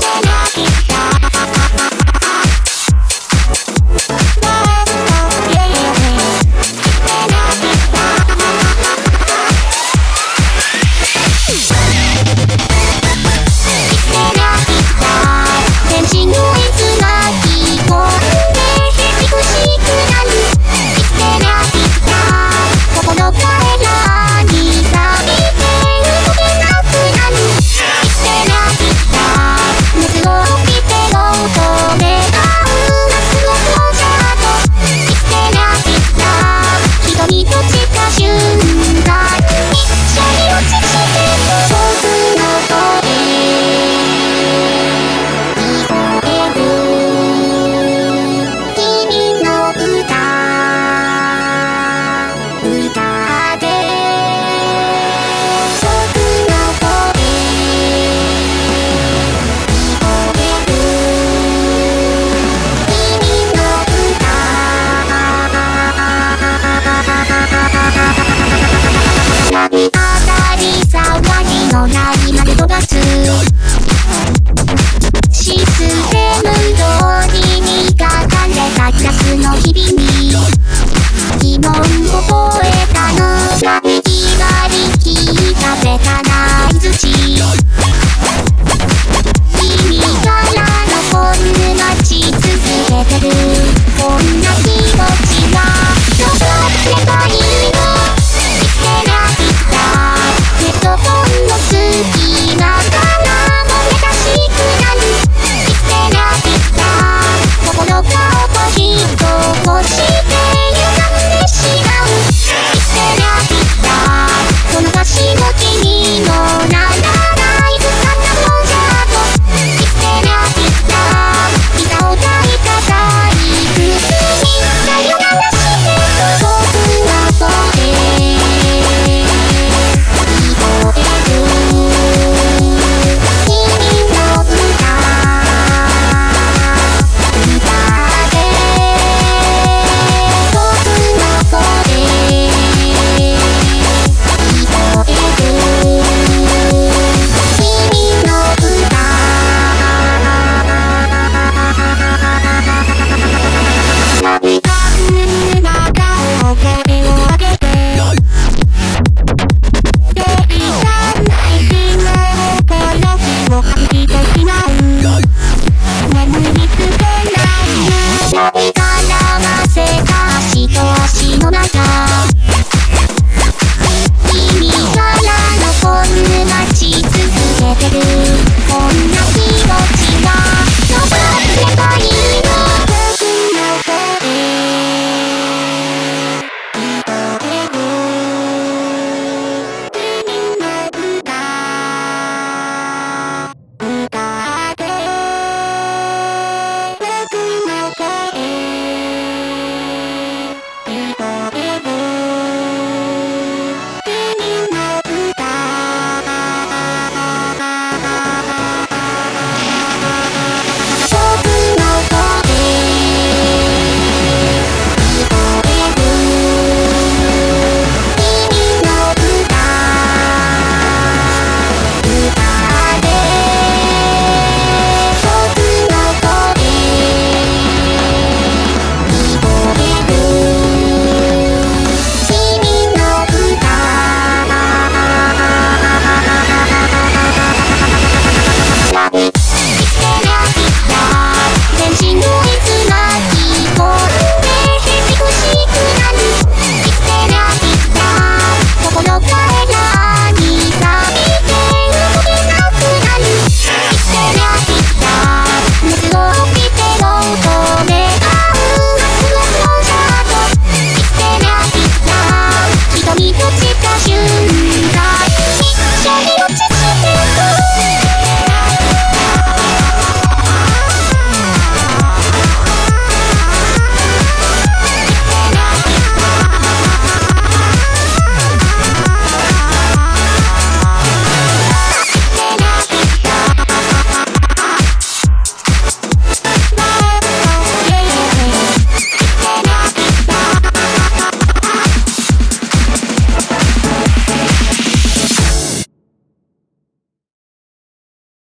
run. か